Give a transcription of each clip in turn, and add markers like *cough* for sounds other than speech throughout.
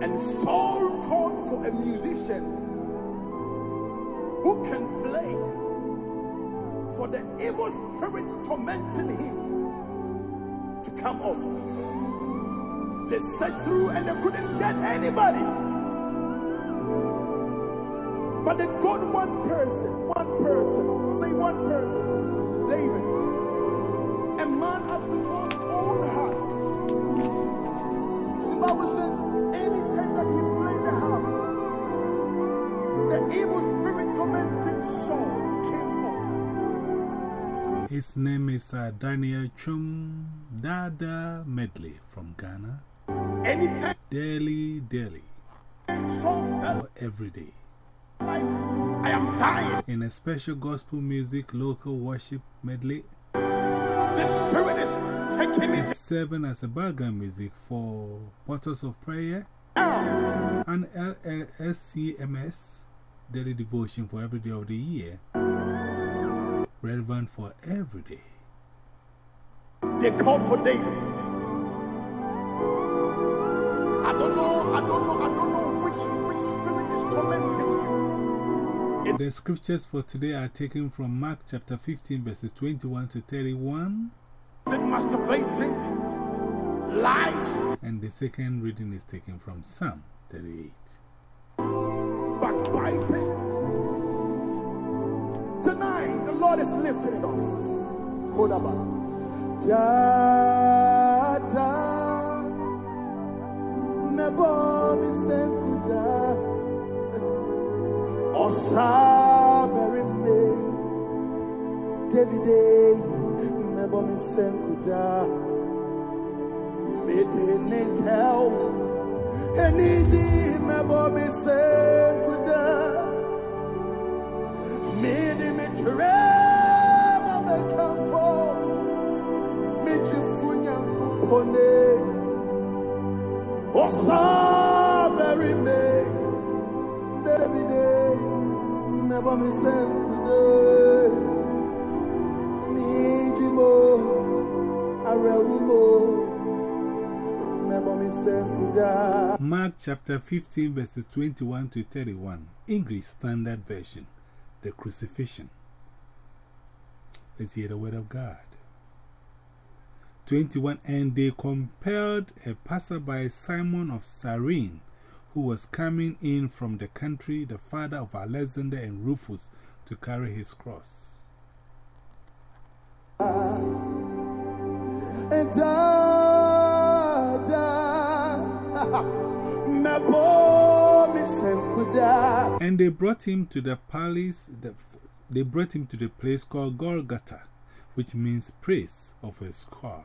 And Saul called for a musician who can play for the evil spirit tormenting him to come off. They searched through and they couldn't get anybody. But the got one person, one person, say one person, David, a man after God's own heart. The Bible said, anytime that he played the harp, the evil spirit tormenting Saul came off. His name is uh, Daniel Chum Dada Medley from Ghana. Anytime Daily, daily, Saul felt every day. I am dying, In a special gospel music local worship medley, the spirit is taking me serving as a background music for Portals of Prayer down. and LLSCMS daily devotion for every day of the year, relevant for every day. They called for David. I don't know, I don't know, I don't know which, which spirit is tormenting you. The scriptures for today are taken from Mark chapter 15, verses 21 to 31, masturbating? Lies? and the second reading is taken from Psalm 38. Backbiting? Tonight, the Lord is lifting it off. Hold up. Da, da, me bo mi senkuda. Osa beri me, Davide, me bo mi senkuda. Me te ne tell, eniji me bo mi senkuda. Me di mi trema me kafo, me jifunya kupone. Osa beri me, Davide, me bo mi senkuda. Nijimo, arewumo, me bo mi senkuda. Mark chapter 15, verses 21 to 31, English Standard Version, the crucifixion. Let's hear the word of God. 21 And they compelled a passerby, Simon of Cyrene, who was coming in from the country, the father of Alexander and Rufus, to carry his cross. And da, da, me bo mi senkuda. And they brought him to the palace, the, they brought him to the place called Golgotha, which means praise of a skull.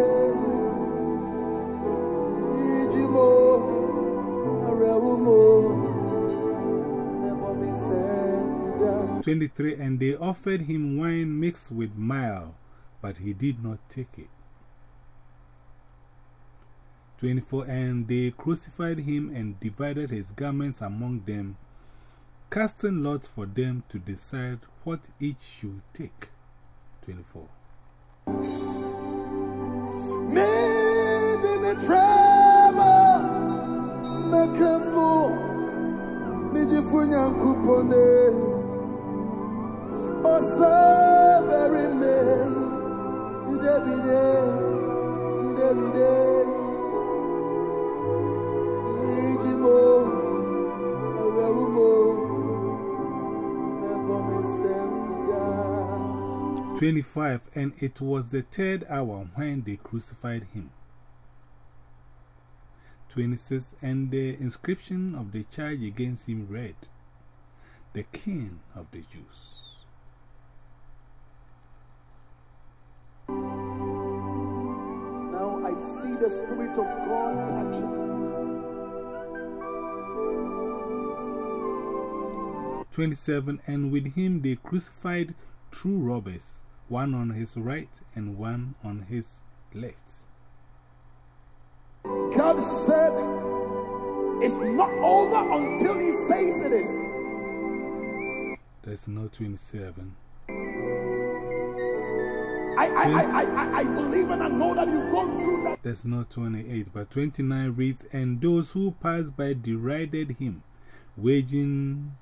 23 And they offered him wine mixed with myrrh, but he did not take it. 24 And they crucified him and divided his garments among them, casting lots for them to decide what each should take. 24. Me di mi trema, me kafu, mi jifunya kupone. Osa 25 And it was the third hour when they crucified him. 26 And the inscription of the charge against him read, The King of the Jews. Now I see the Spirit of God touching. 27 And with him they crucified two robbers, one on his right and one on his left. God said, It's not over until He says it is. There's no 27. I, I, I, I, I believe and I know that you've gone through that. There's no 28, but 29 reads, And those who passed by derided him, waging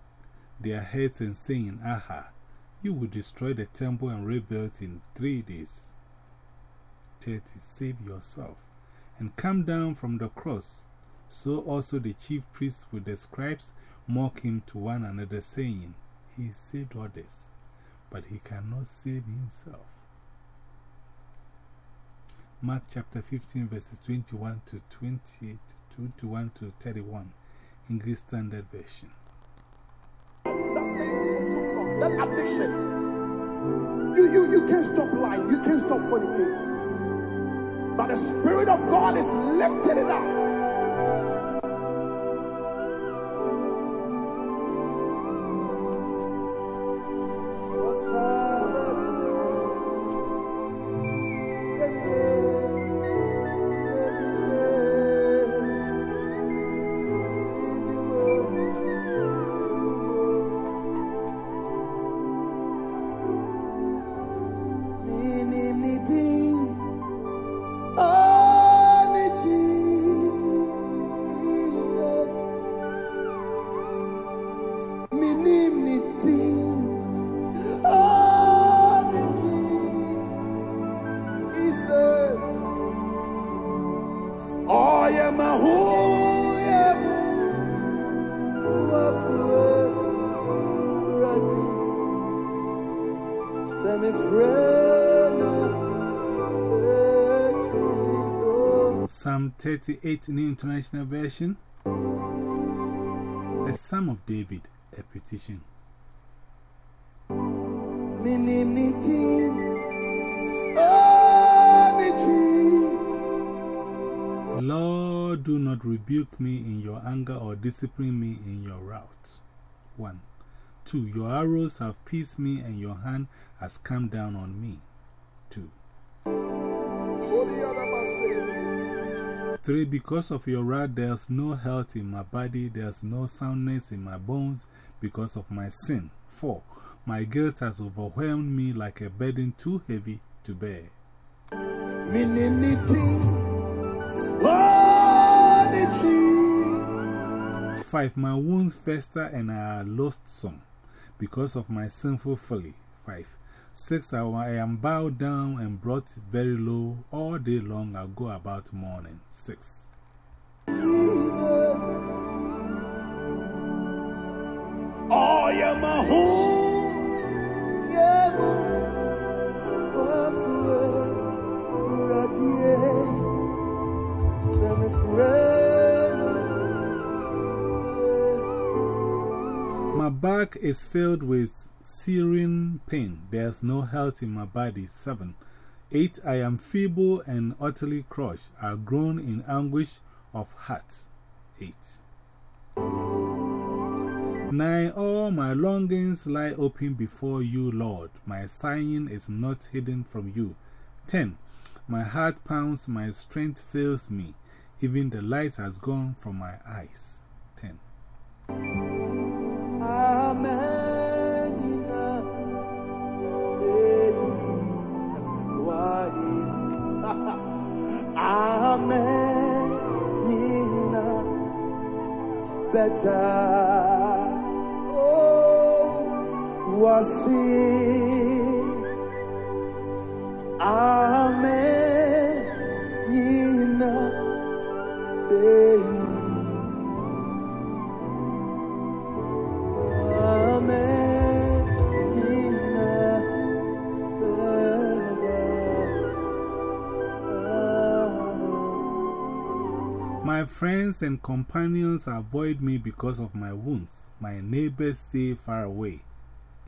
their heads and saying, Aha, you will destroy the temple and rebuild in three days. 30. Save yourself and come down from the cross. So also the chief priests with the scribes mock him to one another, saying, He saved others, but he cannot save himself. Mark chapter 15, verses 21 to 28, 21 to 31, English Standard Version. That addiction. You, you, you can't stop lying. You can't stop fornicating. But the Spirit of God is lifting it up. Psalm 38 New International Version. A Psalm of David, a petition. Lord, do not rebuke me in your anger or discipline me in your wrath. 1. 2. Your arrows have pierced me and your hand has come down on me. 2. 3. Because of your wrath, there's no health in my body, there's no soundness in my bones because of my sin. 4. My guilt has overwhelmed me like a burden too heavy to bear. 5. My wounds fester and I lost some because of my sinful folly. 5. 6. I am bowed down and brought very low. All day long I go about mourning. 6. Jesus. Oh, yeah, my home. Back is filled with searing pain. There's no health in my body. 7. 8. I am feeble and utterly crushed. I groan in anguish of heart. 8. 9. All my longings lie open before you, Lord. My sighing is not hidden from you. 10. My heart pounds, my strength fails me. Even the light has gone from my eyes. 10. Ah. *laughs* Better, oh, was? Amen, My friends and companions avoid me because of my wounds. My neighbors stay far away.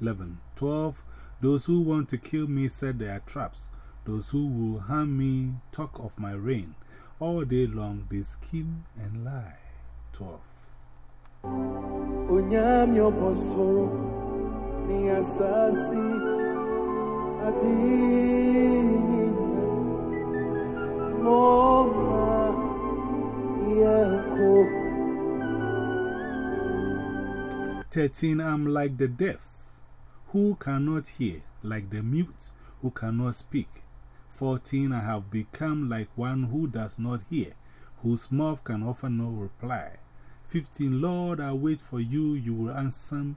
11. 12. Those who want to kill me set their traps. Those who will harm me talk of my reign. All day long they scheme and lie. 12. Onyamyo posoro ni asasi adini moma yeko 13 I'm like the deaf who cannot hear like the mute who cannot speak 14 I have become like one who does not hear whose mouth can offer no reply 15 Lord, I wait for you, you will answer.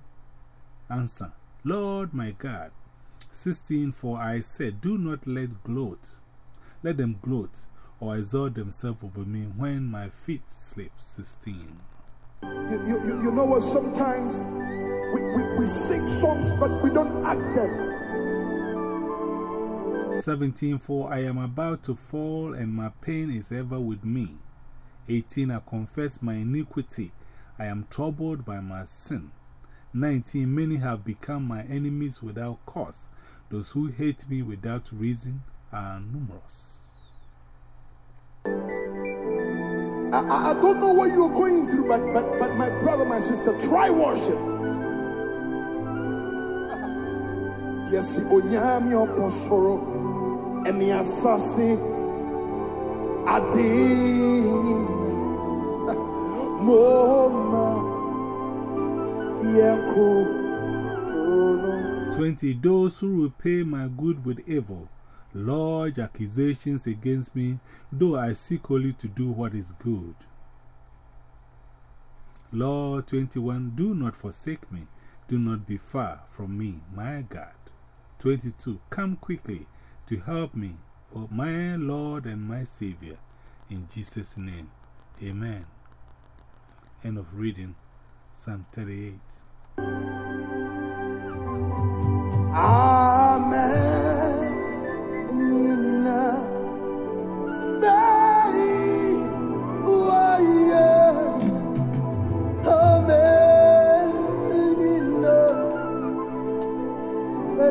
Answer. Lord my God. 16 For I said, Do not let gloat, let them gloat or exalt themselves over me when my feet slip. 16. You, you, you know what? Sometimes we, we, we sing songs, but we don't act them. 17 For I am about to fall, and my pain is ever with me. 18. I confess my iniquity. I am troubled by my sin. 19. Many have become my enemies without cause. Those who hate me without reason are numerous. I, I don't know what you're going through, but, but, but my brother, my sister, try worship. *laughs* Yes, onyami oposoro, emi asasi, adini. *laughs* 20 Those who repay my good with evil, lodge accusations against me, though I seek only to do what is good. Lord 21 Do not forsake me, do not be far from me, my God. 22 Come quickly to help me, O my Lord and my Savior. In Jesus' name, Amen. End of reading Psalm 38. Amen.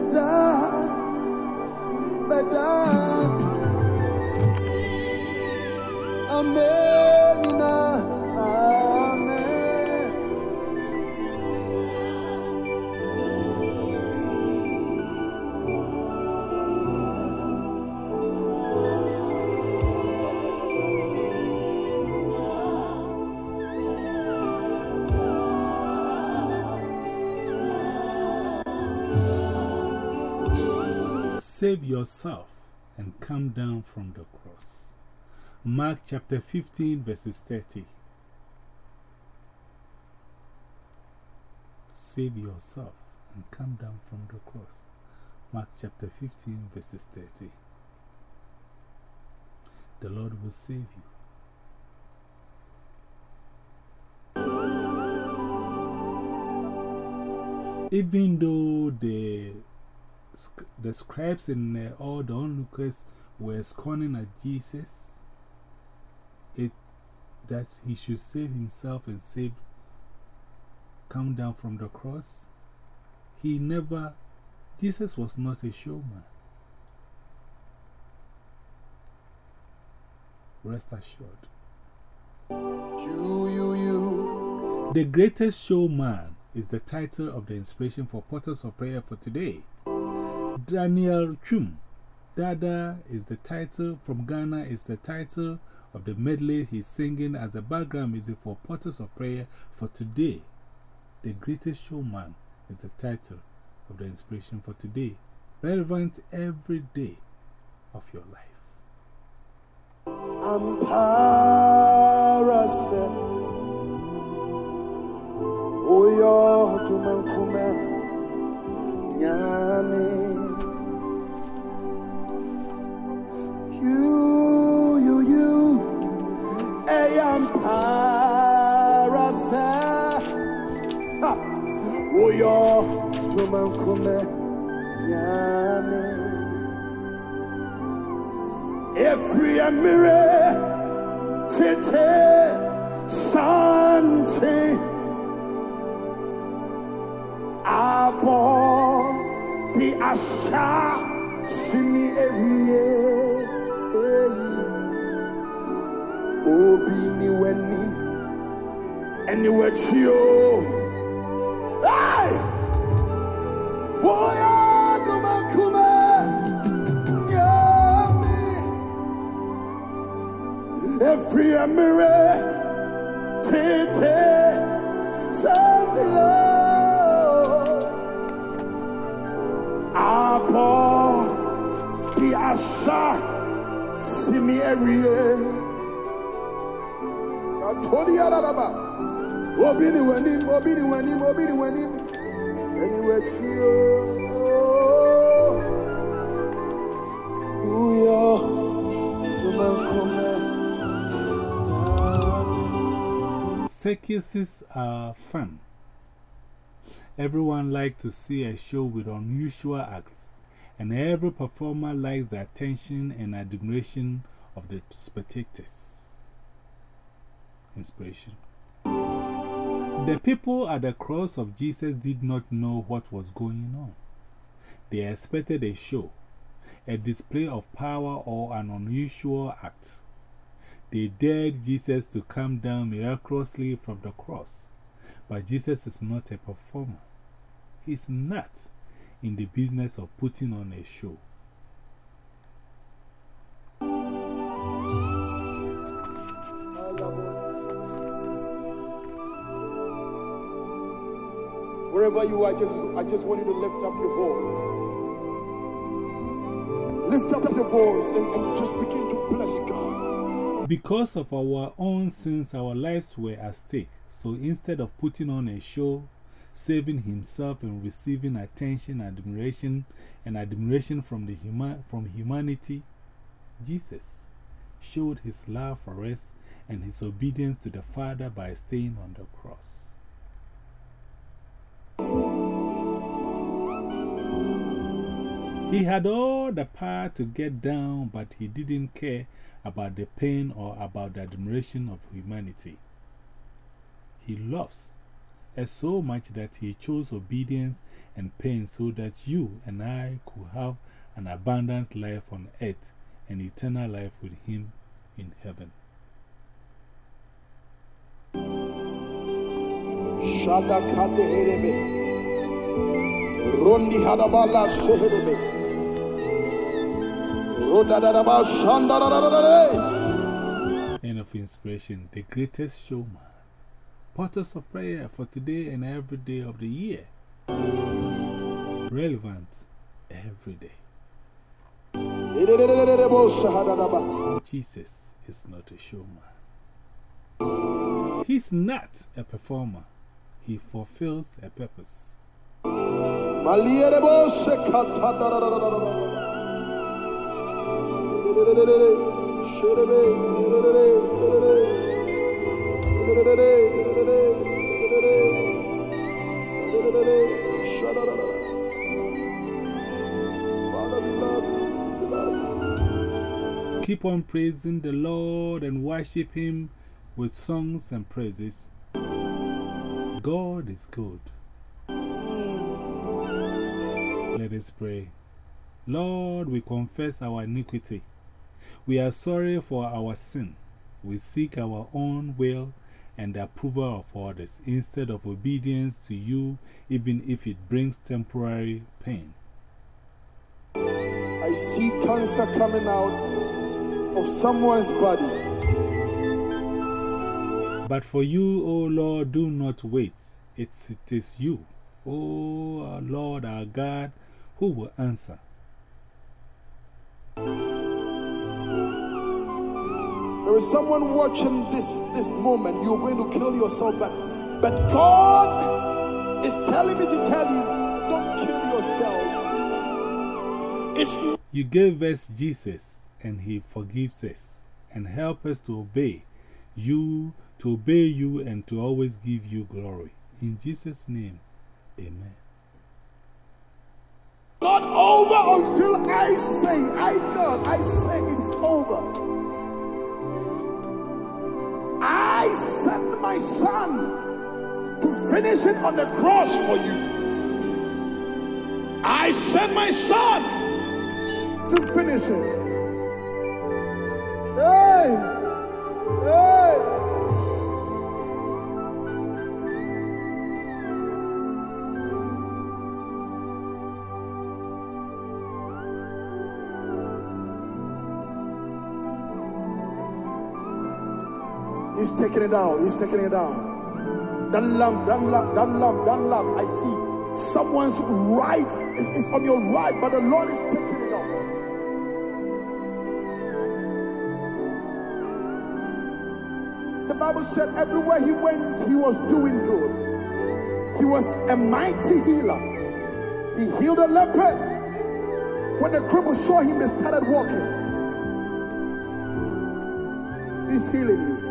better. Save yourself and come down from the cross. Mark chapter 15, verses 30. Save yourself and come down from the cross. Mark chapter 15, verses 30. The Lord will save you. Even though the the scribes and uh, all the onlookers were scorning at Jesus, it, that he should save himself and save, come down from the cross. He never, Jesus was not a showman. Rest assured. You, you, you. The greatest showman is the title of the inspiration for Portals of Prayer for today. Daniel Chum. Dada is the title, from Ghana is the title of the medley he's singing as a background music for Portals of Prayer for today. The Greatest Showman is the title of the inspiration for today, relevant every day of your life. I'm Oh, you, obi ni weni eni wachio hey! Boya kuma kuma yami every emire tete santilo apo bi asha sini ewie Atodi araba. Obi ni wanim, obi ni wanim, obi ni wanim. Anywhere trio. Uya, tumankome. Circuses are fun. Everyone likes to see a show with unusual acts, and every performer likes the attention and admiration of the spectators. Inspiration. The people at the cross of Jesus did not know what was going on. They expected a show, a display of power, or an unusual act. They dared Jesus to come down miraculously from the cross. But Jesus is not a performer. He's not in the business of putting on a show. Wherever you are, I just, I just want you to lift up your voice. Lift up your voice and, and just begin to bless God. Because of our own sins, our lives were at stake. So instead of putting on a show, saving himself and receiving attention, admiration, and admiration from, the from humanity, Jesus showed his love for us and his obedience to the Father by staying on the cross. He had all the power to get down, but he didn't care about the pain or about the admiration of humanity. He loves us so much that he chose obedience and pain so that you and I could have an abundant life on earth and eternal life with him in heaven. Shada kade herebe. Rondi hadabala seherebe. End of inspiration, the greatest showman. Portals of prayer for today and every day of the year. Relevant every day. Jesus is not a showman. He's not a performer. He fulfills a purpose. Keep on praising the Lord and worship Him with songs and praises. God is good. Let us pray. Lord, we confess our iniquity. We are sorry for our sin. We seek our own will and the approval of others instead of obedience to you, even if it brings temporary pain. I see cancer coming out of someone's body. But for you, O Lord, do not wait. It's, it is you, O our Lord our God, who will answer. There is someone watching this, this moment. You're going to kill yourself, but, but God is telling me to tell you don't kill yourself. It's You gave us Jesus, and He forgives us, and help us to obey you, to obey you, and to always give you glory. In Jesus' name, amen. not over until I say, I God, I say it's over. My son to finish it on the cross for you. I sent my son to finish it. Taking it out. He's taking it out. That lamp, that lamp, that lamp, that lamp. I see someone's right is, is on your right, but the Lord is taking it off. The Bible said everywhere he went, he was doing good. He was a mighty healer. He healed a leper. When the cripple saw him, they started walking. He's healing you.